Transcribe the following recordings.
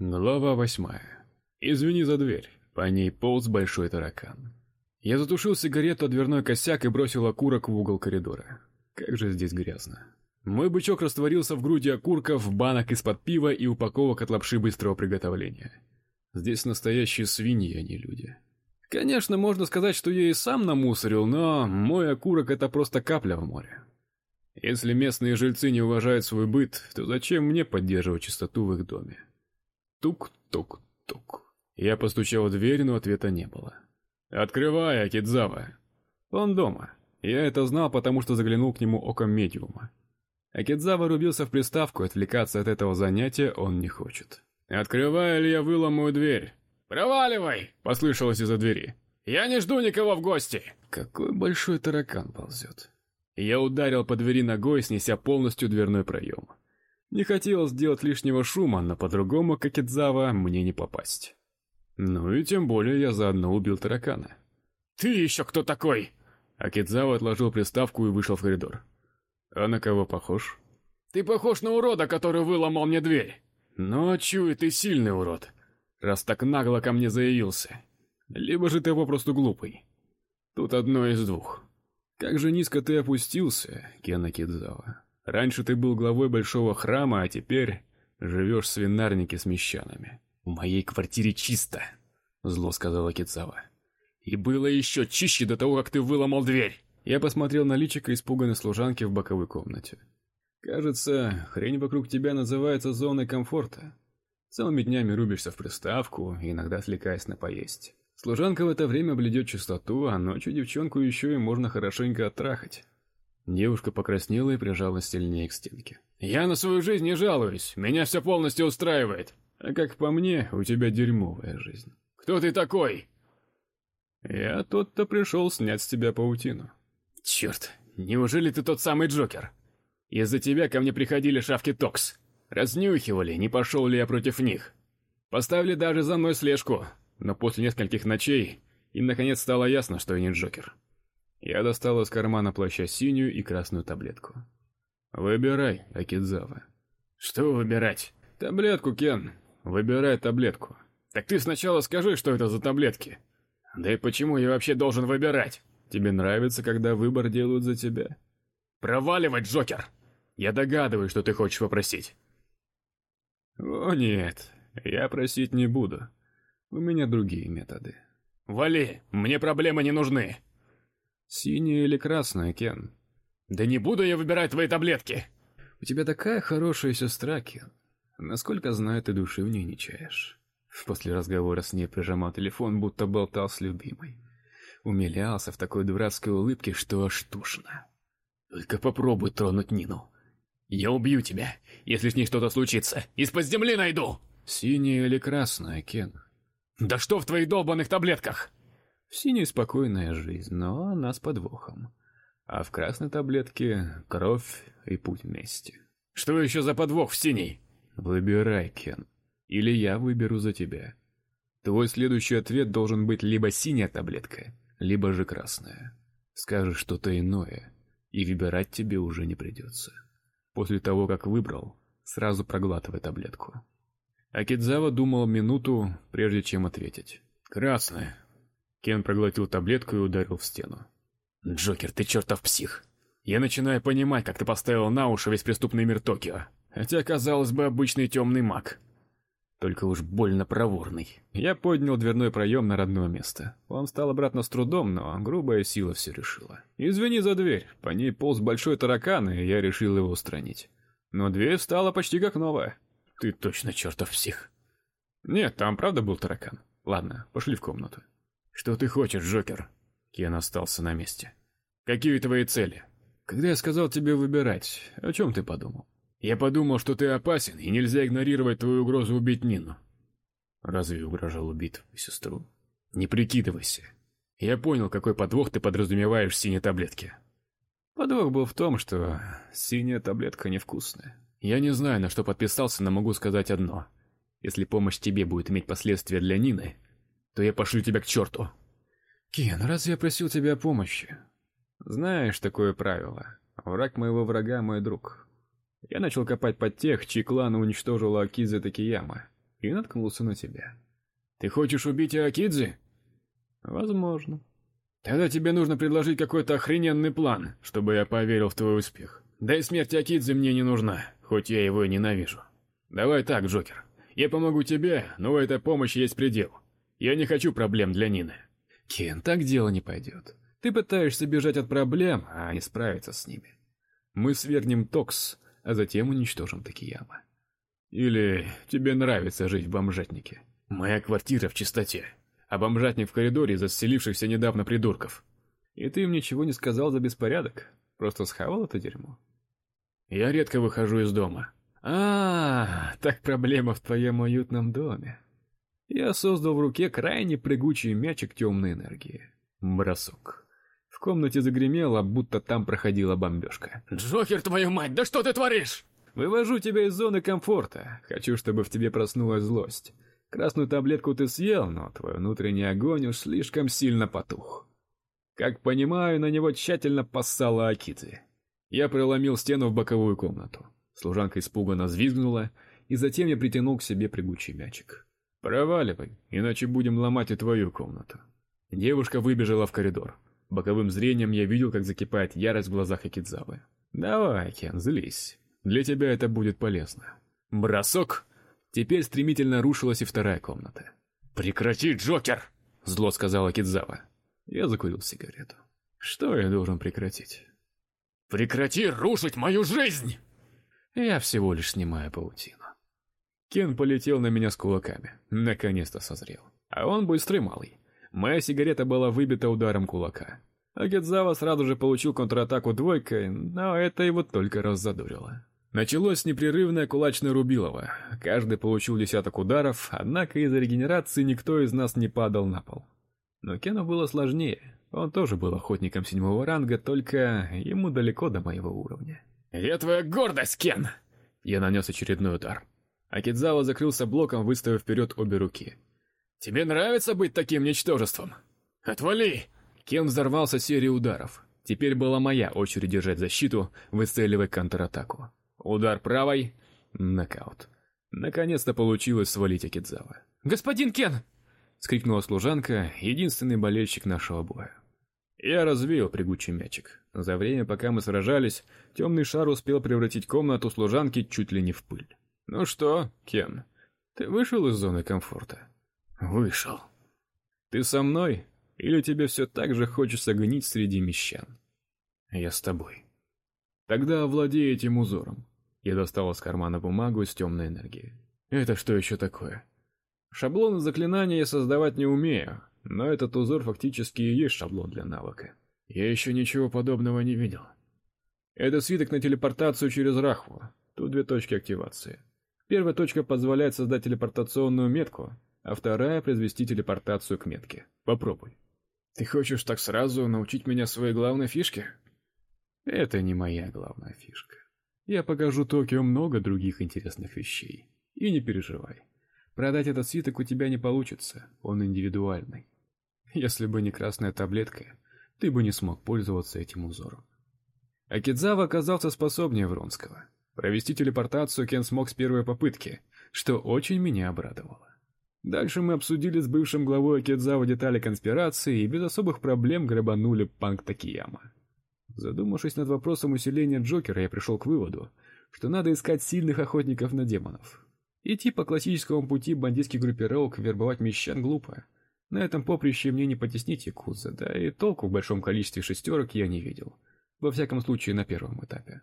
Глава восьмая. Извини за дверь. По ней полз большой таракан. Я затушил сигарету о дверной косяк и бросил окурок в угол коридора. Как же здесь грязно. Мой бычок растворился в груди окурков, банок из-под пива и упаковок от лапши быстрого приготовления. Здесь настоящие свиньи, а не люди. Конечно, можно сказать, что я и сам намусорил, но мой окурок это просто капля в море. Если местные жильцы не уважают свой быт, то зачем мне поддерживать чистоту в их доме? Тук-тук-тук. Я постучал в дверь, но ответа не было. Открывай, Акидзава. Он дома. Я это знал, потому что заглянул к нему оком медиума. Акидзава рубился в приставку, отвлекаться от этого занятия он не хочет. Открывай, или я выломаю дверь. Проваливай, послышалось из-за двери. Я не жду никого в гости. Какой большой таракан ползет. Я ударил по двери ногой, снеся полностью дверной проем. Не хотелось сделать лишнего шума, но по-другому, как Идзава, мне не попасть. Ну и тем более я заодно убил таракана. Ты еще кто такой? Акидзава отложил приставку и вышел в коридор. А на кого похож? Ты похож на урода, который выломал мне дверь. Но чую, ты сильный урод, раз так нагло ко мне заявился. Либо же ты попросту глупый. Тут одно из двух. Как же низко ты опустился, Кена Кидзава. Раньше ты был главой большого храма, а теперь живешь в свинарнике с мещанами. В моей квартире чисто, зло сказала Кицава. И было еще чище до того, как ты выломал дверь. Я посмотрел на личико испуганной служанки в боковой комнате. Кажется, хрень вокруг тебя называется зоной комфорта. Целыми днями рубишься в приставку, иногда отвлекаясь на поесть. Служанка в это время блюдет чистоту, а ночью девчонку еще и можно хорошенько оттрахать. Девушка покраснела и прижалась сильнее к стенке. Я на свою жизнь не жалуюсь, меня все полностью устраивает. А как по мне, у тебя дерьмовая жизнь. Кто ты такой? Я тот, кто пришел снять с тебя паутину. Черт, неужели ты тот самый Джокер? Из-за тебя ко мне приходили шавки Токс. Разнюхивали, не пошел ли я против них. Поставили даже за мной слежку, но после нескольких ночей им наконец стало ясно, что я не Джокер. Я достал из кармана плаща синюю и красную таблетку. Выбирай, Акидзава. Что выбирать? Таблетку, Кен. Выбирай таблетку. Так ты сначала скажи, что это за таблетки. Да и почему я вообще должен выбирать? Тебе нравится, когда выбор делают за тебя? Проваливать, Джокер. Я догадываюсь, что ты хочешь попросить. О нет, я просить не буду. У меня другие методы. Вали, мне проблемы не нужны. Синяя или красная, Кен? Да не буду я выбирать твои таблетки. У тебя такая хорошая сестра, Кен. Насколько знаю, ты души в ней не чаешь. После разговора с ней прижимал телефон, будто болтал с любимой. Умилялся в такой дурацкой улыбке, что аж тушно. Только попробуй тронуть Нину. Я убью тебя, если с ней что-то случится. Из-под земли найду. Синяя или красная, Кен? Да что в твоих долбаных таблетках? В синей спокойная жизнь, но она с подвохом. А в красной таблетке кровь и путь вместе. Что еще за подвох в синей? Выбирай, Кен. Или я выберу за тебя. Твой следующий ответ должен быть либо синяя таблетка, либо же красная. Скажешь что-то иное, и выбирать тебе уже не придется. После того, как выбрал, сразу проглатывай таблетку. Акидзава думал минуту, прежде чем ответить. Красная, Кен проглотил таблетку и ударил в стену. Джокер, ты чертов псих. Я начинаю понимать, как ты поставил на уши весь преступный мир Токио. Хотя, казалось бы, обычный темный маг. Только уж больно проворный. Я поднял дверной проем на родное место. Он встал обратно с трудом, но грубая сила все решила. Извини за дверь. По ней полз большой таракан, и я решил его устранить. Но дверь стала почти как новая. Ты точно чертов псих. Нет, там правда был таракан. Ладно, пошли в комнату. Что ты хочешь, Джокер? Кен остался на месте. Какие твои цели? Когда я сказал тебе выбирать, о чем ты подумал? Я подумал, что ты опасен, и нельзя игнорировать твою угрозу убить Нину. Разве угрожал убить сестру? Не прикидывайся. Я понял, какой подвох ты подразумеваешь в синей таблетке. Подвох был в том, что синяя таблетка невкусная. Я не знаю, на что подписался, но могу сказать одно: если помощь тебе будет иметь последствия для Нины, то я пошлю тебя к черту. Кен, разве я просил тебя о помощи? Знаешь такое правило. Враг моего врага мой друг. Я начал копать под тех, чьи кланы уничтожила Акиза Такияма. и наткнулся на тебя. Ты хочешь убить Акидзи? Возможно. Тогда тебе нужно предложить какой-то охрененный план, чтобы я поверил в твой успех. Да и смерть Акидзи мне не нужна, хоть я его и ненавижу. Давай так, Джокер. Я помогу тебе, но у этой помощи есть предел. Я не хочу проблем для Нины. Кен, так дело не пойдет. Ты пытаешься бежать от проблем, а не справиться с ними. Мы свергнем Токс, а затем уничтожим Такияма. Или тебе нравится жить в бомжатнике? Моя квартира в чистоте, а бомжатник в коридоре из заселившихся недавно придурков. И ты им ничего не сказал за беспорядок? Просто схавал это дерьмо? Я редко выхожу из дома. А, так проблема в твоем уютном доме. Я создал в руке крайне прыгучий мячик темной энергии. Бросок. В комнате загремело, будто там проходила бомбежка. Джокер, твою мать, да что ты творишь? Вывожу тебя из зоны комфорта. Хочу, чтобы в тебе проснулась злость. Красную таблетку ты съел, но твой внутренний огонь уж слишком сильно потух. Как понимаю, на него тщательно поссала Акиты. Я проломил стену в боковую комнату. Служанка испуганно взвизгнула, и затем я притянул к себе прыгучий мячик. Проваливай, иначе будем ломать и твою комнату. Девушка выбежала в коридор. Боковым зрением я видел, как закипает ярость в глазах Акидзавы. Давай, Кен, злись. Для тебя это будет полезно. Бросок. Теперь стремительно рушилась и вторая комната. Прекрати, Джокер, зло сказала Кидзава. Я закурил сигарету. Что я должен прекратить? Прекрати рушить мою жизнь. Я всего лишь снимаю паутину. Кен полетел на меня с кулаками. Наконец-то созрел. А он быстрый малый. Моя сигарета была выбита ударом кулака. Агедзава сразу же получил контратаку двойкой, но это его только раззадорило. Началось непрерывное кулачное рубилово. Каждый получил десяток ударов, однако из-за регенерации никто из нас не падал на пол. Но Кену было сложнее. Он тоже был охотником седьмого ранга, только ему далеко до моего уровня. "Я твоя гордость, Кен". Я нанес очередной удар. Акидзава закрылся блоком, выставив вперед обе руки. Тебе нравится быть таким ничтожеством? Отвали! Кен взорвался серией ударов. Теперь была моя очередь держать защиту, выцеливая контратаку. Удар правой, нокаут. Наконец-то получилось свалить Акидзава. "Господин Кен!" скрикнула служанка, единственный болельщик нашего боя. Я развеял прыгучий мячик. За время, пока мы сражались, темный шар успел превратить комнату служанки чуть ли не в пыль. Ну что, Кен, ты вышел из зоны комфорта? Вышел. Ты со мной или тебе все так же хочется гнить среди мещан? Я с тобой. Тогда овладей этим узором. Я достал из кармана бумагу с темной энергией. Это что еще такое? Шаблоны заклинания я создавать не умею, но этот узор фактически и есть шаблон для навыка. Я еще ничего подобного не видел. Это свиток на телепортацию через Рахву. Тут две точки активации. Первая точка позволяет создать телепортационную метку, а вторая произвести телепортацию к метке. Попробуй. Ты хочешь так сразу научить меня своей главной фишке? Это не моя главная фишка. Я покажу Токио много других интересных вещей. И не переживай. Продать этот свиток у тебя не получится, он индивидуальный. Если бы не красная таблетка, ты бы не смог пользоваться этим узором. Акидзава оказался способнее Вронского. Провести телепортацию Кен смог с первой попытки, что очень меня обрадовало. Дальше мы обсудили с бывшим главой Акидзава детали конспирации и без особых проблем грабанули Панк Такияма. Задумавшись над вопросом усиления Джокера, я пришел к выводу, что надо искать сильных охотников на демонов. Идти по классическому пути бандитских группировок вербовать мещан глупо. На этом поприще мне не потеснить якудза, да и толку в большом количестве шестерок я не видел. Во всяком случае, на первом этапе.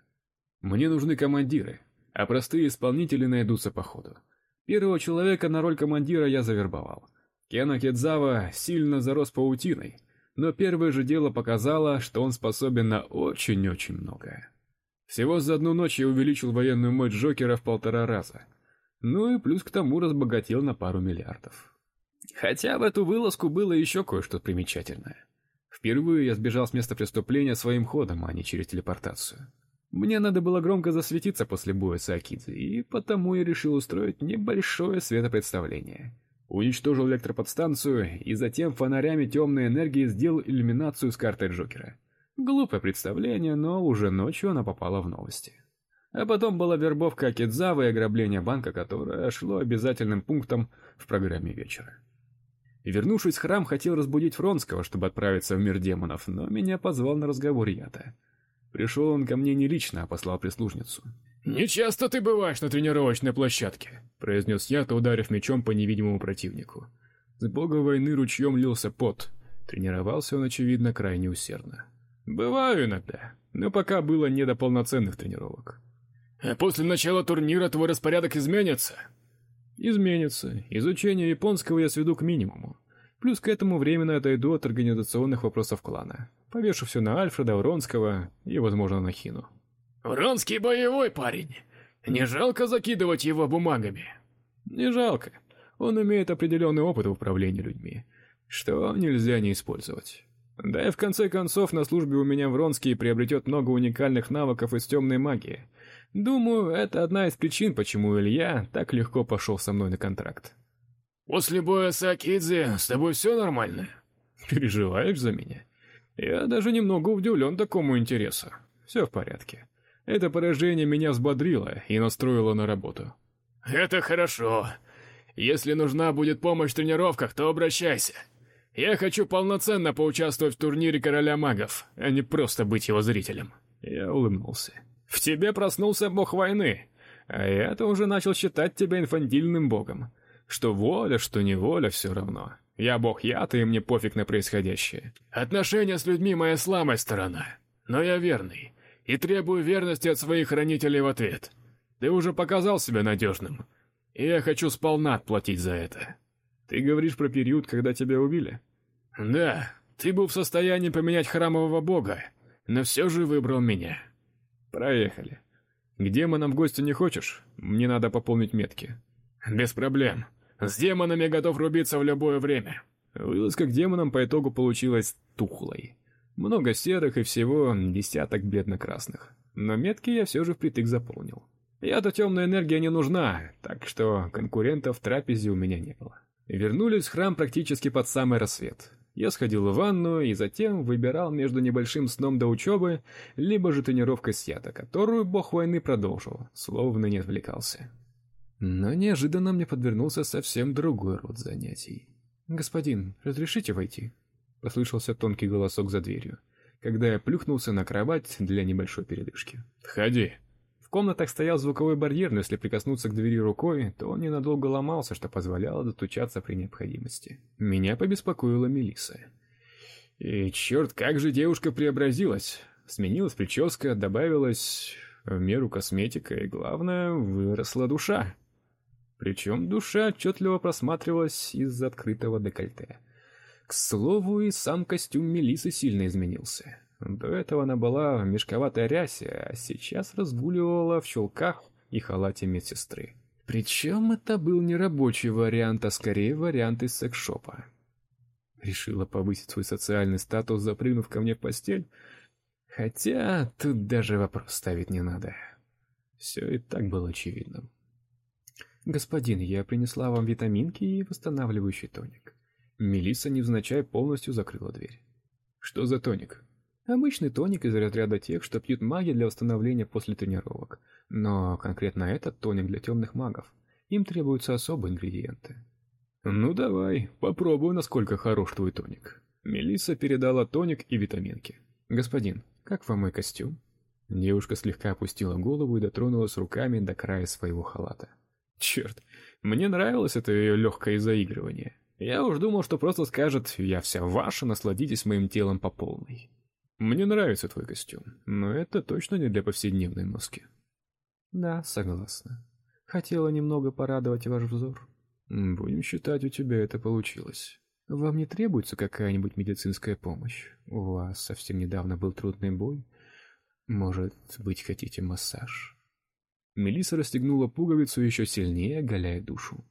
Мне нужны командиры, а простые исполнители найдутся по ходу. Первого человека на роль командира я завербовал. Кена Кедзава сильно зарос паутиной, но первое же дело показало, что он способен на очень-очень многое. Всего за одну ночь я увеличил военную мощь Джокера в полтора раза. Ну и плюс к тому разбогател на пару миллиардов. Хотя в эту вылазку было еще кое-что примечательное. Впервые я сбежал с места преступления своим ходом, а не через телепортацию. Мне надо было громко засветиться после боя с Акидзе, и потому я решил устроить небольшое светопредставление. Уничтожил электроподстанцию и затем фонарями темной энергии сделал иллюминацию с картой Джокера. Глупое представление, но уже ночью она попала в новости. А потом была вербовка Акидзавы и ограбление банка, которое шло обязательным пунктом в программе вечера. Вернувшись в храм, хотел разбудить Фронского, чтобы отправиться в мир демонов, но меня позвал на разговор Ята. Пришел он ко мне не лично, а послал прислужницу. «Не часто ты бываешь на тренировочной площадке», — произнес Ята, ударив мечом по невидимому противнику. С бога войны ручьем лился пот. Тренировался он, очевидно, крайне усердно. «Бываю иногда, но пока было не до полноценных тренировок». «А после начала турнира твой распорядок изменится?» Изменится. Изучение японского я сведу к минимуму. Плюс к этому временно отойду от организационных вопросов клана. Повешу все на Альфреда, Вронского и, возможно, на Хину. Вронский боевой парень. Не жалко закидывать его бумагами? Не жалко. Он имеет определенный опыт в управлении людьми, что нельзя не использовать. Да и в конце концов на службе у меня Вронский приобретет много уникальных навыков из темной магии, Думаю, это одна из причин, почему Илья так легко пошел со мной на контракт. После боя с Акидзе с тобой все нормально? Переживаешь за меня? Я даже немного удивлен такому интересу. Все в порядке. Это поражение меня взбодрило и настроило на работу. Это хорошо. Если нужна будет помощь в тренировках, то обращайся. Я хочу полноценно поучаствовать в турнире Короля Магов, а не просто быть его зрителем. Я улыбнулся. В тебе проснулся бог войны, а я-то уже начал считать тебя инфантильным богом. Что воля, что неволя, все равно. Я бог я-то, и мне пофиг на происходящее. Отношения с людьми моя слабая сторона, но я верный и требую верности от своих хранителей в ответ. Ты уже показал себя надежным, и я хочу сполна отплатить за это. Ты говоришь про период, когда тебя убили? Да, ты был в состоянии поменять храмового бога, но все же выбрал меня. Проехали. К демонам в гости не хочешь? Мне надо пополнить метки. Без проблем. С демонами готов рубиться в любое время. Вылазка к демонам по итогу получилась тухлой. Много серых и всего десяток бледно-красных. Но метки я все же впритык заполнил. Я-то темная энергия не нужна, так что конкурентов в трапезе у меня не было. Вернулись в храм практически под самый рассвет. Я сходил в ванну и затем выбирал между небольшим сном до учебы, либо же тренировкой с ята, которую бог войны продолжил, словно не отвлекался. Но неожиданно мне подвернулся совсем другой род занятий. «Господин, разрешите войти?» — послышался тонкий голосок за дверью, когда я плюхнулся на кровать для небольшой передышки. «Входи», в комнатах стоял звуковой барьер, но если прикоснуться к двери рукой, то он ненадолго ломался, что позволяло достучаться при необходимости. Меня побеспокоила Мелисса. И черт, как же девушка преобразилась. Сменилась прическа, добавилась в меру косметика, и главное, выросла душа. Причем душа отчетливо просматривалась из открытого декольте. К слову, и сам костюм Мелисы сильно изменился. До этого она была в мешковатой рясе, а сейчас разгуливала в чулках и халате медсестры. Причем это был не рабочий вариант, а скорее вариант из секс-шопа. Решила повысить свой социальный статус, запрыгнув ко мне в постель. Хотя тут даже вопрос ставить не надо. Все и так было очевидным. Господин, я принесла вам витаминки и восстанавливающий тоник. Мелисса невзначай полностью закрыла дверь. Что за тоник? Обычный тоник из разряда тех, что пьют маги для восстановления после тренировок. Но конкретно этот тоник для темных магов. Им требуются особые ингредиенты. Ну давай, попробую, насколько хорош твой тоник. Мелисса передала тоник и витаминки. Господин, как вам мой костюм? Девушка слегка опустила голову и дотронулась руками до края своего халата. Черт, мне нравилось это ее легкое заигрывание. Я уж думал, что просто скажет: "Я вся ваша, насладитесь моим телом по полной". Мне нравится твой костюм, но это точно не для повседневной носки. Да, согласна. Хотела немного порадовать ваш взор. Будем считать, у тебя это получилось. Вам не требуется какая-нибудь медицинская помощь? У вас совсем недавно был трудный бой. Может быть, хотите массаж? Мелисса расстегнула пуговицу еще сильнее, оголяя душу.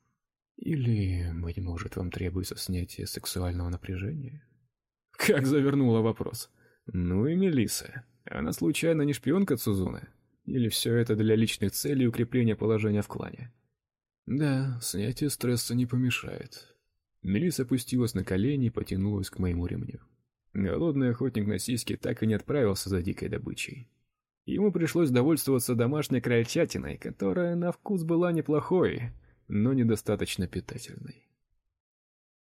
Или, быть может, вам требуется снятие сексуального напряжения? Как завернула вопрос. Ну и Мелиса. Она случайно не шпионка Цузуны? Или все это для личных целей укрепления положения в клане? Да, снятие стресса не помешает. Мелиса опустилась на колени и потянулась к моему ремню. Голодный охотник на сиськи так и не отправился за дикой добычей. Ему пришлось довольствоваться домашней крольчатиной, которая на вкус была неплохой, но недостаточно питательной.